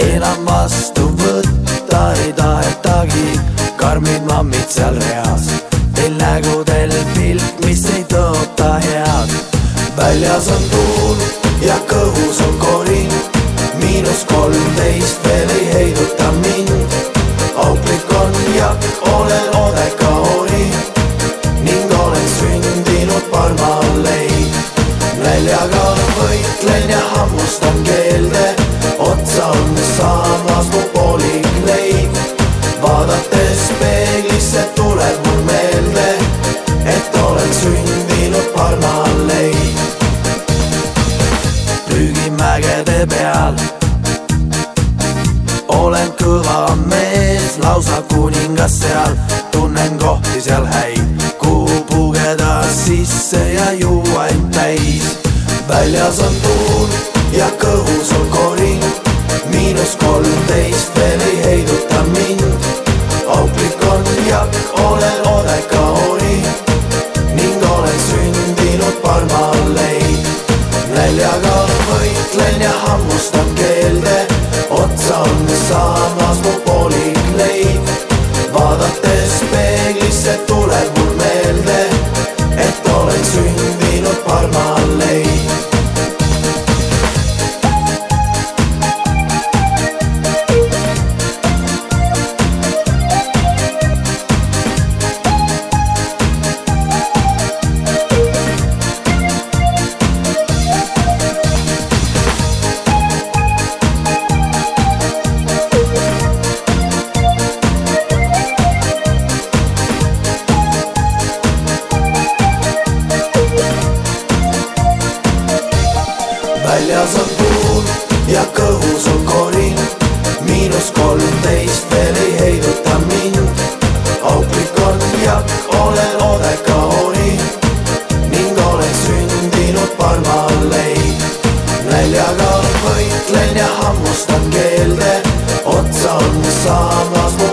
enam vastu võtta ei tahetagi, karmid mammid seal reas. Teil nägudel pilt, mis ei tõota head. väljas on tuul ja kõhus on korin, miinus kolmteist veel ei heiduta mind. auklik on jakk, olen Odeka Ori ning olen sündinud Parma allei. näljaga võitlen ja hammustan keelde. Vaadates peeglisse tuleb mul meelde, et olen sündinud Parmaleid. prügimägede peal olen kõva mees, lausa kuningas seal, tunnen kohti seal häid, kuhu pugeda sisse ja juua end täis. väljas on tuul ja kõhus on korin, miinus kolmteist veel ei saamas näljaga, võitlen ja hammustan keelde, otsa on saamas mu